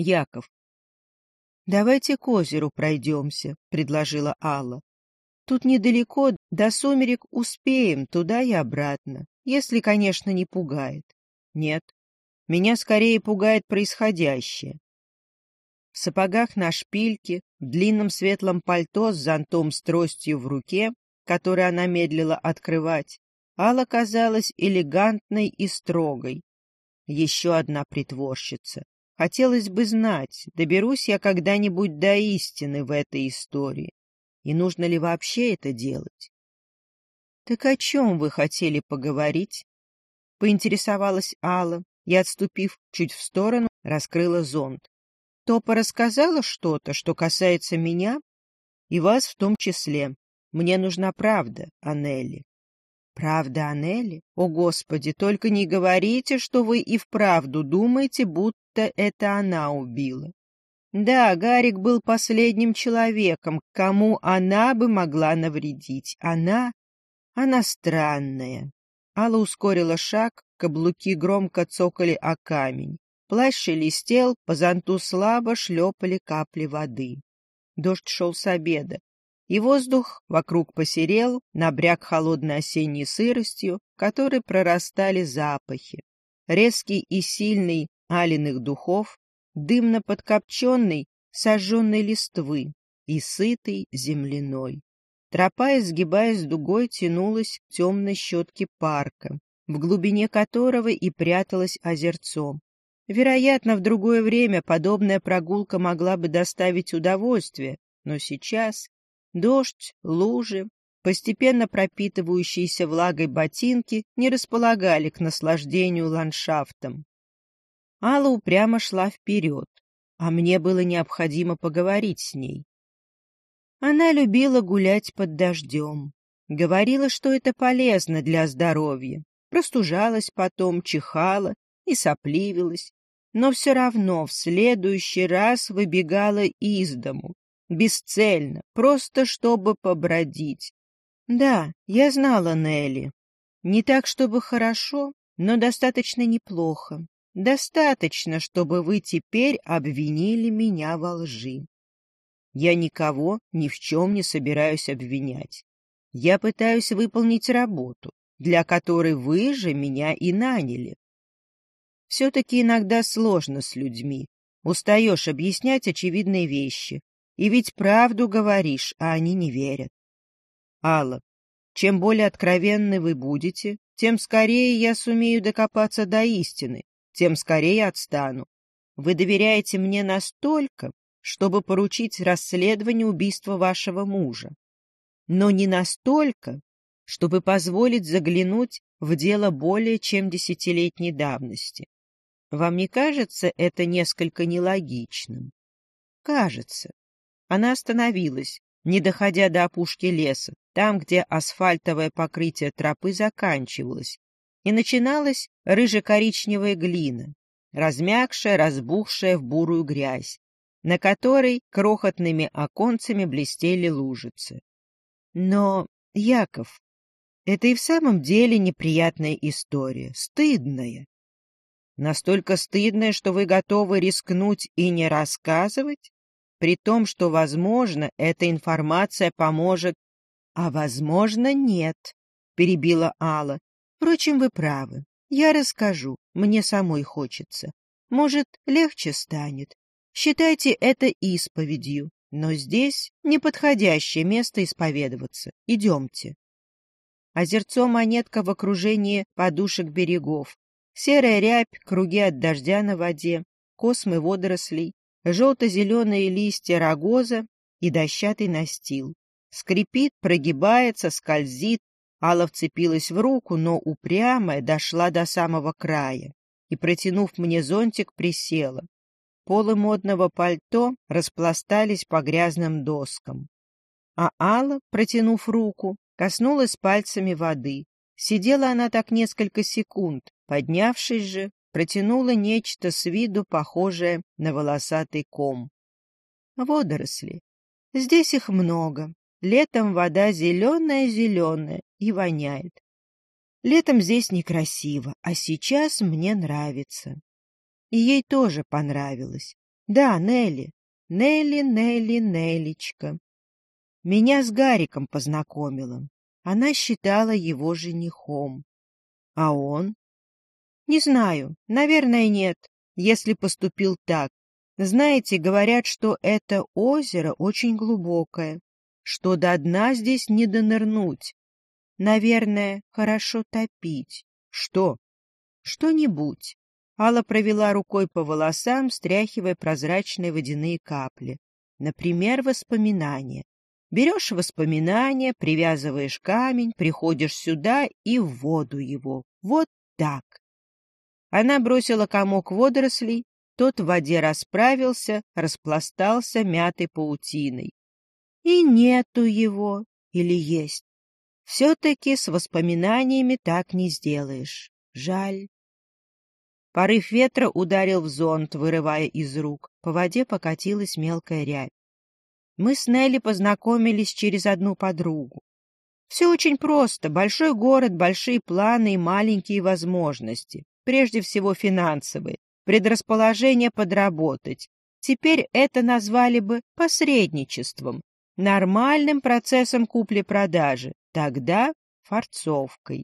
Яков. «Давайте к озеру пройдемся», — предложила Алла. «Тут недалеко, до сумерек успеем туда и обратно, если, конечно, не пугает». «Нет, меня скорее пугает происходящее». В сапогах на шпильке, в длинном светлом пальто с зонтом с тростью в руке, который она медлила открывать, Алла казалась элегантной и строгой. Еще одна притворщица. Хотелось бы знать, доберусь я когда-нибудь до истины в этой истории. И нужно ли вообще это делать? — Так о чем вы хотели поговорить? — поинтересовалась Алла и, отступив чуть в сторону, раскрыла зонт. — Топа рассказала что-то, что касается меня и вас в том числе. Мне нужна правда, Анелли. Правда Анели? О, Господи, только не говорите, что вы и вправду думаете, будто это она убила. Да, Гарик был последним человеком, кому она бы могла навредить. Она... она странная. Алла ускорила шаг, каблуки громко цокали о камень. Плащ шелестел, по зонту слабо шлепали капли воды. Дождь шел с обеда и воздух вокруг посерел, набряк холодной осенней сыростью, которой прорастали запахи. Резкий и сильный алиных духов, дымно-подкопченный сожженной листвы и сытый земляной. Тропа, изгибаясь дугой, тянулась к темной щетке парка, в глубине которого и пряталось озерцо. Вероятно, в другое время подобная прогулка могла бы доставить удовольствие, но сейчас Дождь, лужи, постепенно пропитывающиеся влагой ботинки не располагали к наслаждению ландшафтом. Алла упрямо шла вперед, а мне было необходимо поговорить с ней. Она любила гулять под дождем. Говорила, что это полезно для здоровья. Простужалась потом, чихала и сопливилась, но все равно в следующий раз выбегала из дому, Бесцельно, просто чтобы побродить. Да, я знала Нелли. Не так, чтобы хорошо, но достаточно неплохо. Достаточно, чтобы вы теперь обвинили меня во лжи. Я никого ни в чем не собираюсь обвинять. Я пытаюсь выполнить работу, для которой вы же меня и наняли. Все-таки иногда сложно с людьми. Устаешь объяснять очевидные вещи, и ведь правду говоришь, а они не верят. Алла, чем более откровенны вы будете, тем скорее я сумею докопаться до истины, тем скорее отстану. Вы доверяете мне настолько, чтобы поручить расследование убийства вашего мужа, но не настолько, чтобы позволить заглянуть в дело более чем десятилетней давности. Вам не кажется это несколько нелогичным? Кажется. Она остановилась, не доходя до опушки леса, там, где асфальтовое покрытие тропы заканчивалось, и начиналась рыже-коричневая глина, размягшая, разбухшая в бурую грязь, на которой крохотными оконцами блестели лужицы. Но, Яков, это и в самом деле неприятная история, стыдная. Настолько стыдная, что вы готовы рискнуть и не рассказывать? при том, что, возможно, эта информация поможет... — А, возможно, нет, — перебила Алла. — Впрочем, вы правы. Я расскажу, мне самой хочется. Может, легче станет. Считайте это исповедью, но здесь неподходящее место исповедоваться. Идемте. Озерцо монетка в окружении подушек берегов. Серая рябь, круги от дождя на воде, космы водорослей, желто-зеленые листья рогоза и дощатый настил. Скрипит, прогибается, скользит. Алла вцепилась в руку, но упрямая дошла до самого края и, протянув мне зонтик, присела. Полы модного пальто распластались по грязным доскам. А Алла, протянув руку, коснулась пальцами воды. Сидела она так несколько секунд, поднявшись же, протянула нечто с виду похожее на волосатый ком. Водоросли. Здесь их много. Летом вода зеленая-зеленая и воняет. Летом здесь некрасиво, а сейчас мне нравится. И ей тоже понравилось. Да, Нелли. Нелли, Нелли, Нелличка. Меня с Гариком познакомила. Она считала его женихом. А он? Не знаю. Наверное, нет, если поступил так. Знаете, говорят, что это озеро очень глубокое, что до дна здесь не донырнуть. Наверное, хорошо топить. Что? Что-нибудь. Алла провела рукой по волосам, стряхивая прозрачные водяные капли. Например, воспоминания. Берешь воспоминания, привязываешь камень, приходишь сюда и в воду его. Вот так. Она бросила комок водорослей, тот в воде расправился, распластался мятой паутиной. И нету его, или есть. Все-таки с воспоминаниями так не сделаешь. Жаль. Порыв ветра ударил в зонт, вырывая из рук. По воде покатилась мелкая рябь. Мы с Нелли познакомились через одну подругу. Все очень просто. Большой город, большие планы и маленькие возможности. Прежде всего финансовые. Предрасположение подработать. Теперь это назвали бы посредничеством. Нормальным процессом купли-продажи. Тогда форцовкой.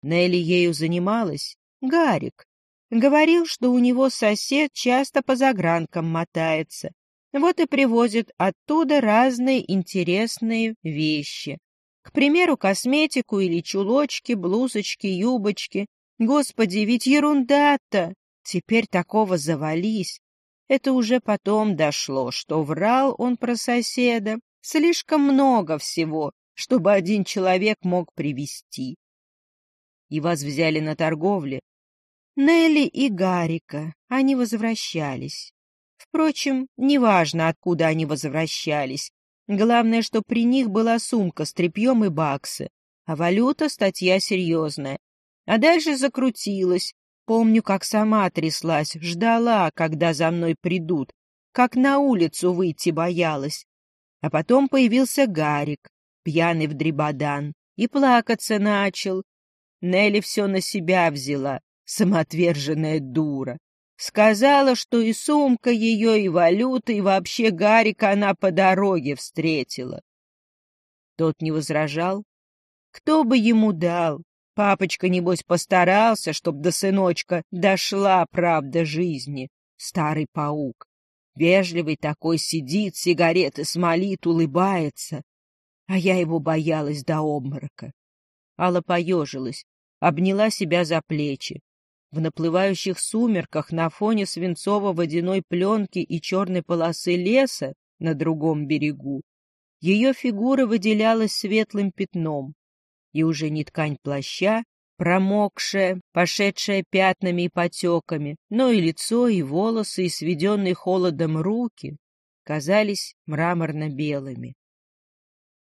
Нелли ею занималась. Гарик. Говорил, что у него сосед часто по загранкам мотается. Вот и привозит оттуда разные интересные вещи. К примеру, косметику или чулочки, блузочки, юбочки. Господи, ведь ерунда-то! Теперь такого завались. Это уже потом дошло, что врал он про соседа. Слишком много всего, чтобы один человек мог привести. И вас взяли на торговле, Нелли и Гарика. Они возвращались. Впрочем, неважно, откуда они возвращались. Главное, что при них была сумка с тряпьем и баксы, а валюта — статья серьезная. А дальше закрутилась. Помню, как сама тряслась, ждала, когда за мной придут, как на улицу выйти боялась. А потом появился Гарик, пьяный в дребодан, и плакаться начал. Нелли все на себя взяла, самоотверженная дура. Сказала, что и сумка ее, и валюта, и вообще Гарика она по дороге встретила. Тот не возражал. Кто бы ему дал? Папочка, небось, постарался, чтоб до сыночка дошла правда жизни. Старый паук. Вежливый такой сидит, сигареты смолит, улыбается. А я его боялась до обморока. Алла поежилась, обняла себя за плечи. В наплывающих сумерках на фоне свинцово-водяной пленки и черной полосы леса на другом берегу ее фигура выделялась светлым пятном, и уже не ткань плаща, промокшая, пошедшая пятнами и потеками, но и лицо, и волосы, и сведенные холодом руки казались мраморно-белыми.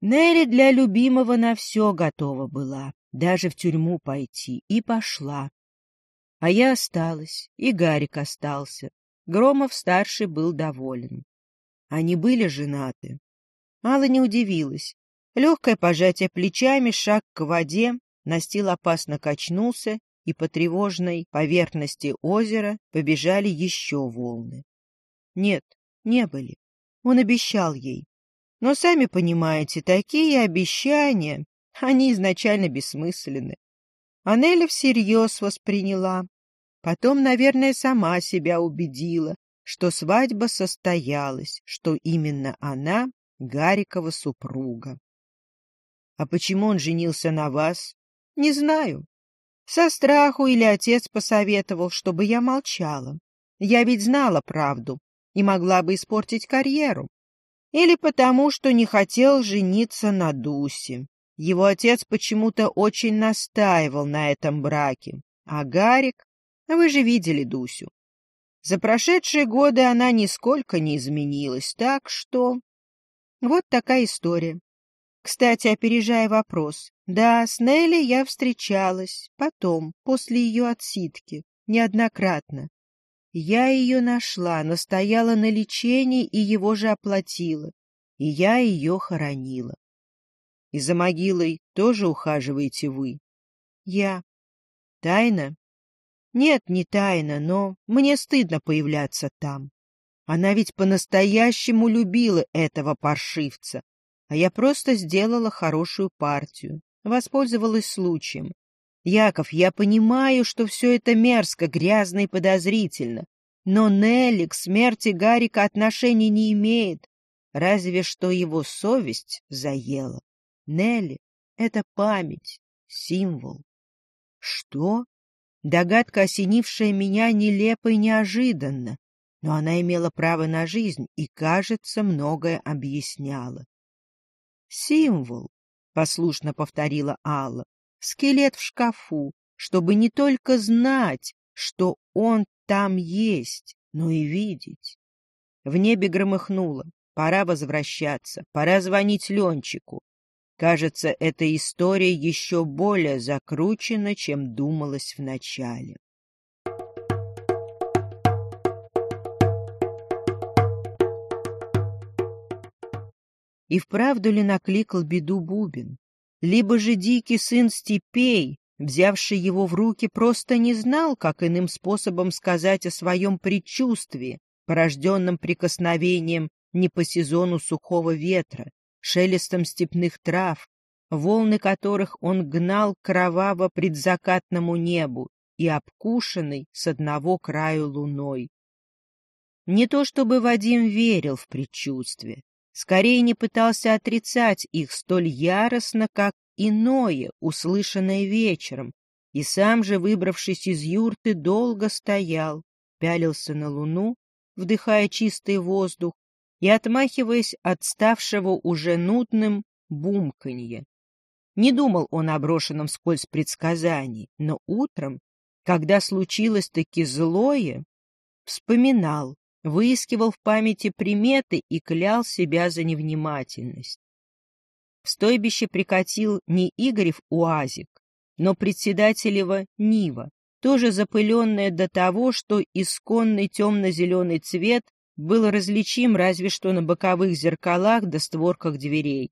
Нелли для любимого на все готова была, даже в тюрьму пойти, и пошла, а я осталась, и Гарик остался. Громов-старший был доволен. Они были женаты. Алла не удивилась. Легкое пожатие плечами, шаг к воде, настил опасно качнулся, и по тревожной поверхности озера побежали еще волны. Нет, не были. Он обещал ей. Но, сами понимаете, такие обещания, они изначально бессмысленны. Анеля всерьез восприняла, Потом, наверное, сама себя убедила, что свадьба состоялась, что именно она Гарикова супруга. А почему он женился на вас? Не знаю. Со страху или отец посоветовал, чтобы я молчала. Я ведь знала правду и могла бы испортить карьеру. Или потому, что не хотел жениться на Дусе. Его отец почему-то очень настаивал на этом браке, а Гарик вы же видели Дусю. За прошедшие годы она нисколько не изменилась, так что... Вот такая история. Кстати, опережая вопрос. Да, с Нелли я встречалась. Потом, после ее отсидки. Неоднократно. Я ее нашла, настояла на лечении и его же оплатила. И я ее хоронила. И за могилой тоже ухаживаете вы? Я. Тайна? Нет, не тайна, но мне стыдно появляться там. Она ведь по-настоящему любила этого паршивца, а я просто сделала хорошую партию, воспользовалась случаем. Яков, я понимаю, что все это мерзко, грязно и подозрительно, но Нелли к смерти Гарика отношения не имеет, разве что его совесть заела. Нелли — это память, символ. Что? Догадка, осенившая меня, нелепо и неожиданно, но она имела право на жизнь и, кажется, многое объясняла. «Символ», — послушно повторила Алла, — «скелет в шкафу, чтобы не только знать, что он там есть, но и видеть». В небе громыхнуло. Пора возвращаться, пора звонить Ленчику. Кажется, эта история еще более закручена, чем думалось вначале. И вправду ли накликал беду Бубин? Либо же дикий сын степей, взявший его в руки, просто не знал, как иным способом сказать о своем предчувствии, порожденном прикосновением не по сезону сухого ветра, шелестом степных трав, волны которых он гнал кроваво предзакатному небу и обкушенный с одного краю луной. Не то чтобы Вадим верил в предчувствие, скорее не пытался отрицать их столь яростно, как иное, услышанное вечером, и сам же, выбравшись из юрты, долго стоял, пялился на луну, вдыхая чистый воздух и отмахиваясь от ставшего уже нудным бумканье. Не думал он о брошенном скользь предсказании, но утром, когда случилось-таки злое, вспоминал, выискивал в памяти приметы и клял себя за невнимательность. В стойбище прикатил не Игорев УАЗик, но председателева Нива, тоже запыленная до того, что исконный темно-зеленый цвет был различим разве что на боковых зеркалах да створках дверей.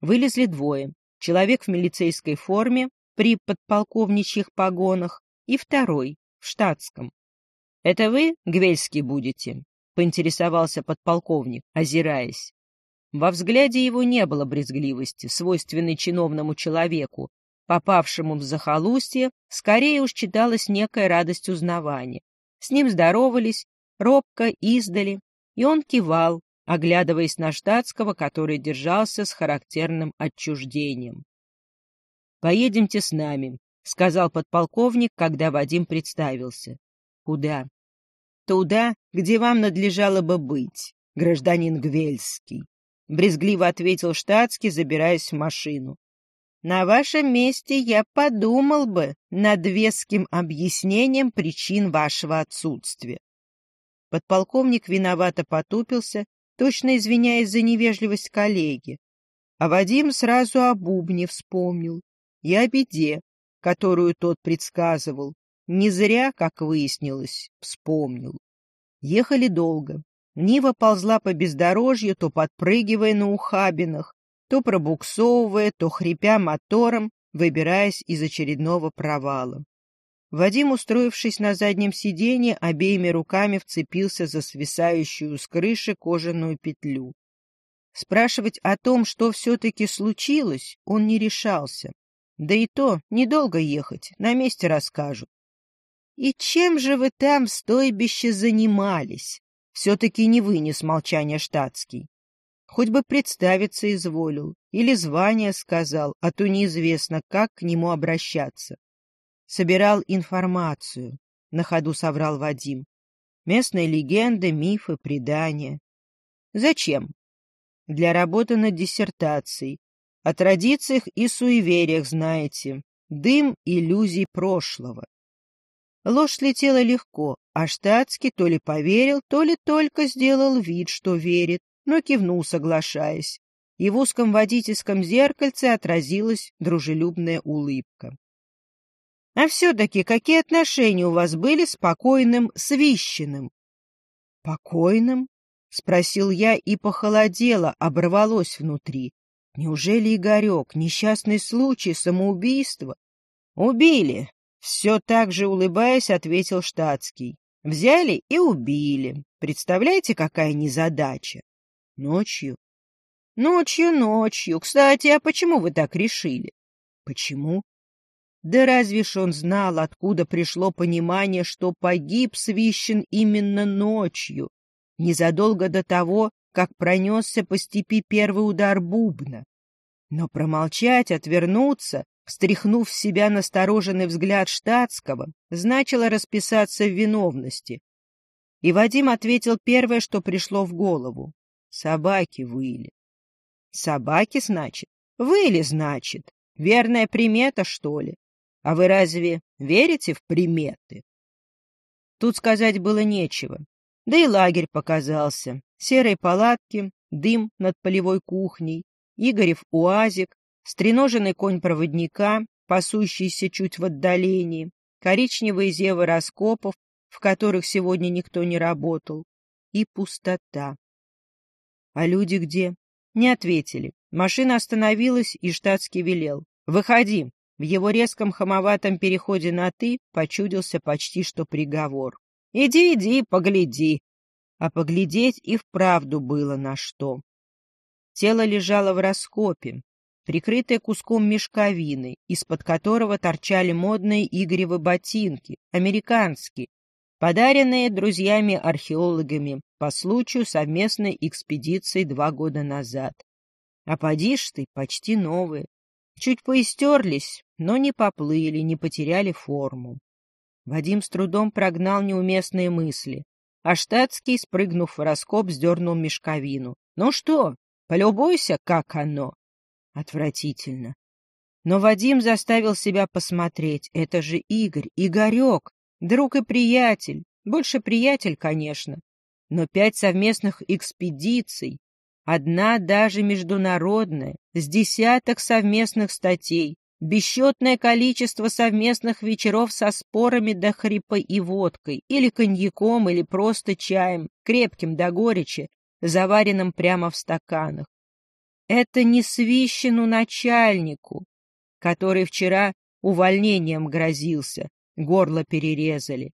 Вылезли двое. Человек в милицейской форме, при подполковничьих погонах, и второй, в штатском. — Это вы, Гвельский, будете? — поинтересовался подполковник, озираясь. Во взгляде его не было брезгливости, свойственной чиновному человеку, попавшему в захолустье, скорее уж читалась некая радость узнавания. С ним здоровались, робко, издали, и он кивал, оглядываясь на штатского, который держался с характерным отчуждением. «Поедемте с нами», — сказал подполковник, когда Вадим представился. «Куда?» «Туда, где вам надлежало бы быть, гражданин Гвельский», — брезгливо ответил штатский, забираясь в машину. «На вашем месте я подумал бы над веским объяснением причин вашего отсутствия. Подполковник виновато потупился, точно извиняясь за невежливость коллеги. А Вадим сразу о бубне вспомнил и о беде, которую тот предсказывал. Не зря, как выяснилось, вспомнил. Ехали долго. Нива ползла по бездорожью, то подпрыгивая на ухабинах, то пробуксовывая, то хрипя мотором, выбираясь из очередного провала. Вадим, устроившись на заднем сиденье, обеими руками вцепился за свисающую с крыши кожаную петлю. Спрашивать о том, что все-таки случилось, он не решался. Да и то, недолго ехать, на месте расскажут. «И чем же вы там в стойбище занимались?» Все-таки не вынес молчания штатский. Хоть бы представиться изволил, или звание сказал, а то неизвестно, как к нему обращаться. Собирал информацию, на ходу соврал Вадим. Местные легенды, мифы, предания. Зачем? Для работы над диссертацией. О традициях и суевериях знаете. Дым иллюзий прошлого. Ложь слетела легко, а штатский то ли поверил, то ли только сделал вид, что верит, но кивнул, соглашаясь. И в узком водительском зеркальце отразилась дружелюбная улыбка. А все-таки какие отношения у вас были с покойным Свищиным? — Покойным? — спросил я и похолодело, оборвалось внутри. Неужели Игорек, несчастный случай, самоубийство? — Убили! — все так же улыбаясь, ответил штатский. Взяли и убили. Представляете, какая незадача? Ночью? Ночью, ночью. Кстати, а почему вы так решили? Почему? Да разве ж он знал, откуда пришло понимание, что погиб Свищен именно ночью, незадолго до того, как пронесся по степи первый удар бубна. Но промолчать, отвернуться, встряхнув в себя настороженный взгляд штатского, значило расписаться в виновности. И Вадим ответил первое, что пришло в голову. Собаки выли. Собаки, значит? Выли, значит. Верная примета, что ли? А вы разве верите в приметы? Тут сказать было нечего. Да и лагерь показался. Серые палатки, дым над полевой кухней, Игорев уазик, стреноженный конь проводника, пасущийся чуть в отдалении, коричневые зевы раскопов, в которых сегодня никто не работал, и пустота. А люди где? Не ответили. Машина остановилась, и штатский велел. «Выходи!» В его резком хамоватом переходе на «ты» почудился почти что приговор. «Иди, иди, погляди!» А поглядеть и вправду было на что. Тело лежало в раскопе, прикрытое куском мешковины, из-под которого торчали модные Игоревы ботинки, американские, подаренные друзьями-археологами по случаю совместной экспедиции два года назад. А поди ты, почти новые. Чуть поистерлись, но не поплыли, не потеряли форму. Вадим с трудом прогнал неуместные мысли, а штатский, спрыгнув в раскоп, сдернул мешковину. «Ну что, полюбуйся, как оно!» Отвратительно. Но Вадим заставил себя посмотреть. Это же Игорь, Игорек, друг и приятель. Больше приятель, конечно. Но пять совместных экспедиций, одна даже международная, с десяток совместных статей, бесчетное количество совместных вечеров со спорами до хрипа и водкой, или коньяком, или просто чаем, крепким до горечи, заваренным прямо в стаканах. Это не свищину начальнику, который вчера увольнением грозился, горло перерезали.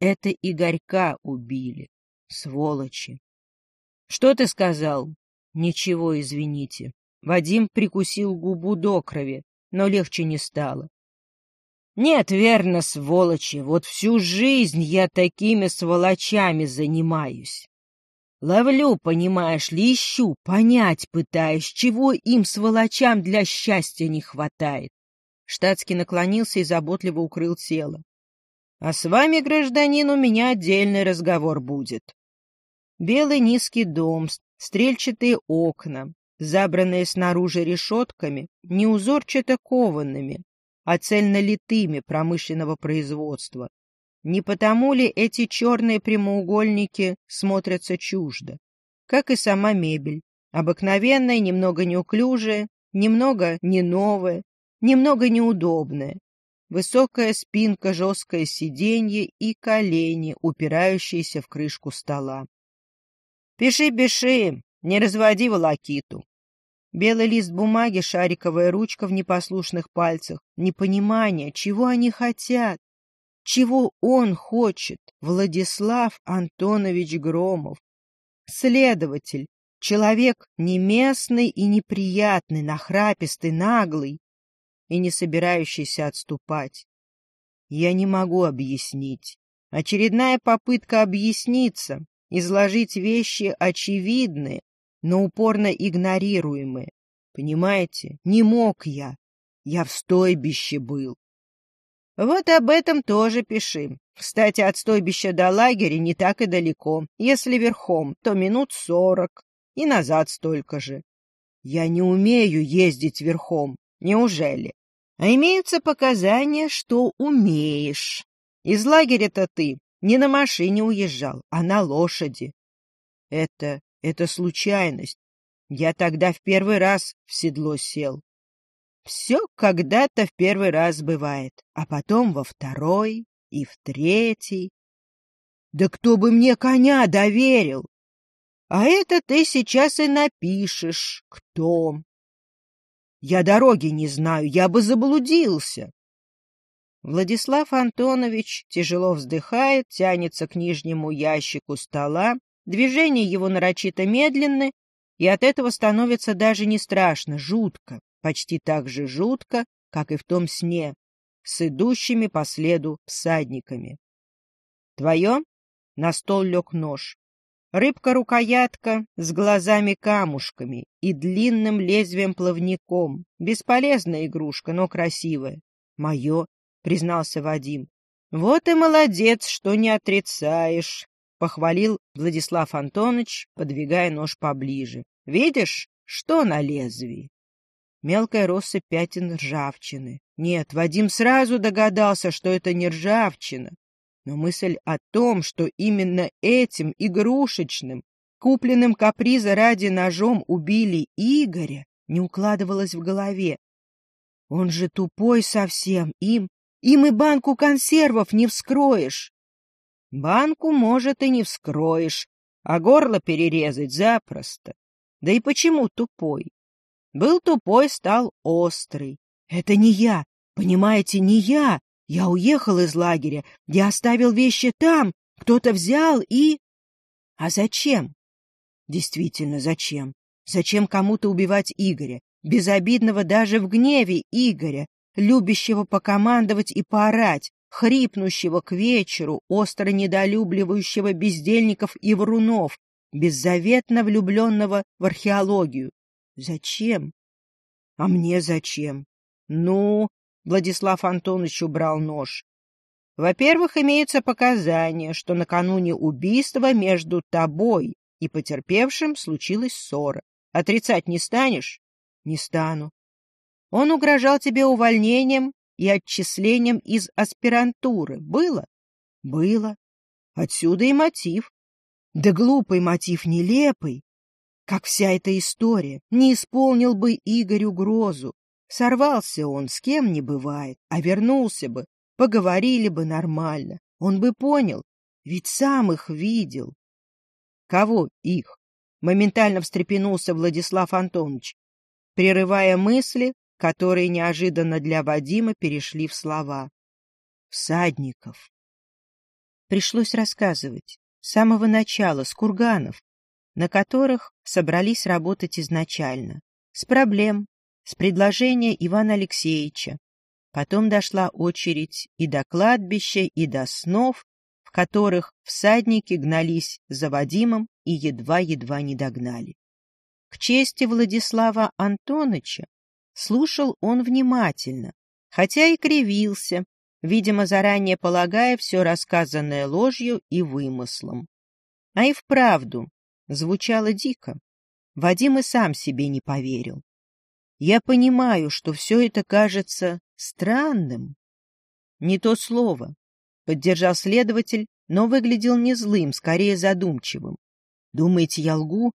Это Игорька убили, сволочи. — Что ты сказал? — Ничего, извините. Вадим прикусил губу до крови, но легче не стало. Нет, верно, сволочи, вот всю жизнь я такими сволочами занимаюсь. Ловлю, понимаешь ли, ищу, понять пытаюсь, чего им, сволочам, для счастья не хватает. Штатский наклонился и заботливо укрыл тело. А с вами, гражданин, у меня отдельный разговор будет. Белый низкий дом, стрельчатые окна, забранные снаружи решетками, не узорчато коваными, а цельнолитыми промышленного производства. Не потому ли эти черные прямоугольники смотрятся чуждо? Как и сама мебель, обыкновенная, немного неуклюжая, немного не новая, немного неудобная. Высокая спинка, жесткое сиденье и колени, упирающиеся в крышку стола. «Пиши, пиши, не разводи волокиту. Белый лист бумаги, шариковая ручка в непослушных пальцах. Непонимание, чего они хотят. Чего он хочет, Владислав Антонович Громов. Следователь, человек не местный и неприятный, нахрапистый, наглый и не собирающийся отступать. Я не могу объяснить. Очередная попытка объясниться, изложить вещи очевидные, но упорно игнорируемые. Понимаете, не мог я. Я в стойбище был. Вот об этом тоже пиши. Кстати, от стойбища до лагеря не так и далеко. Если верхом, то минут сорок. И назад столько же. Я не умею ездить верхом. Неужели? А имеются показания, что умеешь. Из лагеря-то ты не на машине уезжал, а на лошади. Это это случайность. Я тогда в первый раз в седло сел. Все когда-то в первый раз бывает, а потом во второй и в третий. Да кто бы мне коня доверил? А это ты сейчас и напишешь, кто. Я дороги не знаю, я бы заблудился. Владислав Антонович тяжело вздыхает, тянется к нижнему ящику стола, движения его нарочито медленны, и от этого становится даже не страшно, жутко, почти так же жутко, как и в том сне, с идущими по следу всадниками. «Твое?» — на стол лег нож. Рыбка-рукоятка с глазами-камушками и длинным лезвием-плавником. Бесполезная игрушка, но красивая. Мое, признался Вадим. Вот и молодец, что не отрицаешь, похвалил Владислав Антонович, подвигая нож поближе. Видишь, что на лезвии? Мелкая россыпь пятен ржавчины. Нет, Вадим сразу догадался, что это не ржавчина, но мысль о том, что именно этим игрушечным, купленным каприза ради ножом убили Игоря, не укладывалась в голове. Он же тупой совсем, им, им и банку консервов не вскроешь. Банку, может, и не вскроешь, а горло перерезать запросто. Да и почему тупой? Был тупой, стал острый. Это не я, понимаете, не я, я уехал из лагеря, я оставил вещи там, кто-то взял и... А зачем? Действительно, зачем? Зачем кому-то убивать Игоря, безобидного даже в гневе Игоря, любящего покомандовать и поорать, хрипнущего к вечеру, остро недолюбливающего бездельников и врунов, беззаветно влюбленного в археологию? Зачем? А мне зачем? Ну, Владислав Антонович убрал нож. Во-первых, имеются показания, что накануне убийства между тобой и потерпевшим случилась ссора. Отрицать не станешь? Не стану. Он угрожал тебе увольнением и отчислением из аспирантуры. Было? Было. Отсюда и мотив. Да глупый мотив, нелепый. Как вся эта история. Не исполнил бы Игорь угрозу. Сорвался он, с кем не бывает, а вернулся бы, поговорили бы нормально. Он бы понял, ведь сам их видел. Кого их? Моментально встрепенулся Владислав Антонович, прерывая мысли, которые неожиданно для Вадима перешли в слова. Всадников. Пришлось рассказывать с самого начала, с курганов, на которых собрались работать изначально, с проблем, с предложения Ивана Алексеевича. Потом дошла очередь и до кладбища, и до снов, в которых всадники гнались за Вадимом и едва-едва не догнали. К чести Владислава Антоновича слушал он внимательно, хотя и кривился, видимо, заранее полагая все рассказанное ложью и вымыслом. А и вправду звучало дико. Вадим и сам себе не поверил. Я понимаю, что все это кажется странным. Не то слово, — поддержал следователь, но выглядел не злым, скорее задумчивым. Думаете, я лгу?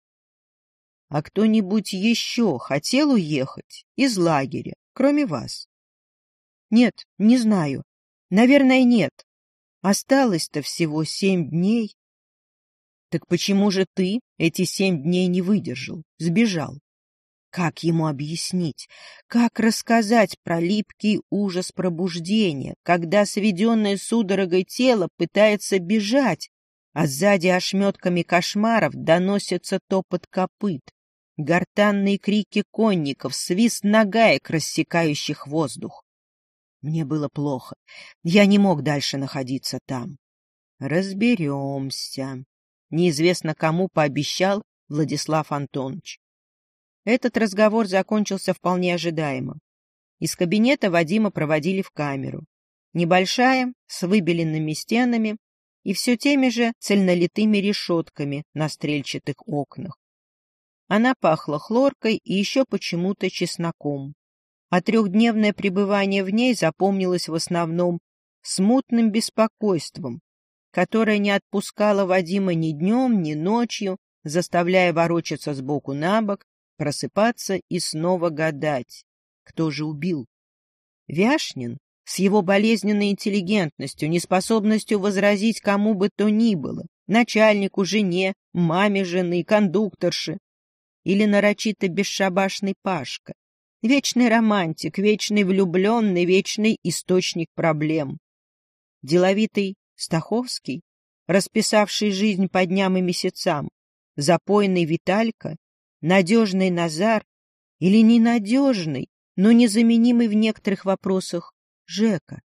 А кто-нибудь еще хотел уехать из лагеря, кроме вас? Нет, не знаю. Наверное, нет. Осталось-то всего семь дней. Так почему же ты эти семь дней не выдержал, сбежал? Как ему объяснить, как рассказать про липкий ужас пробуждения, когда сведенное судорогой тело пытается бежать, а сзади ошметками кошмаров доносится топот копыт, гортанные крики конников, свист нагаек, рассекающих воздух. Мне было плохо. Я не мог дальше находиться там. Разберемся. Неизвестно кому пообещал Владислав Антонович. Этот разговор закончился вполне ожидаемо. Из кабинета Вадима проводили в камеру. Небольшая, с выбеленными стенами и все теми же цельнолитыми решетками на стрельчатых окнах. Она пахла хлоркой и еще почему-то чесноком. А трехдневное пребывание в ней запомнилось в основном смутным беспокойством, которое не отпускало Вадима ни днем, ни ночью, заставляя ворочаться сбоку на бок просыпаться и снова гадать, кто же убил. Вяшнин с его болезненной интеллигентностью, неспособностью возразить кому бы то ни было, начальнику, жене, маме жены, кондукторше, или нарочито бесшабашный Пашка, Вечный романтик, вечный влюбленный, вечный источник проблем. Деловитый Стаховский, расписавший жизнь по дням и месяцам, запойный Виталька, надежный Назар или ненадежный, но незаменимый в некоторых вопросах Жека.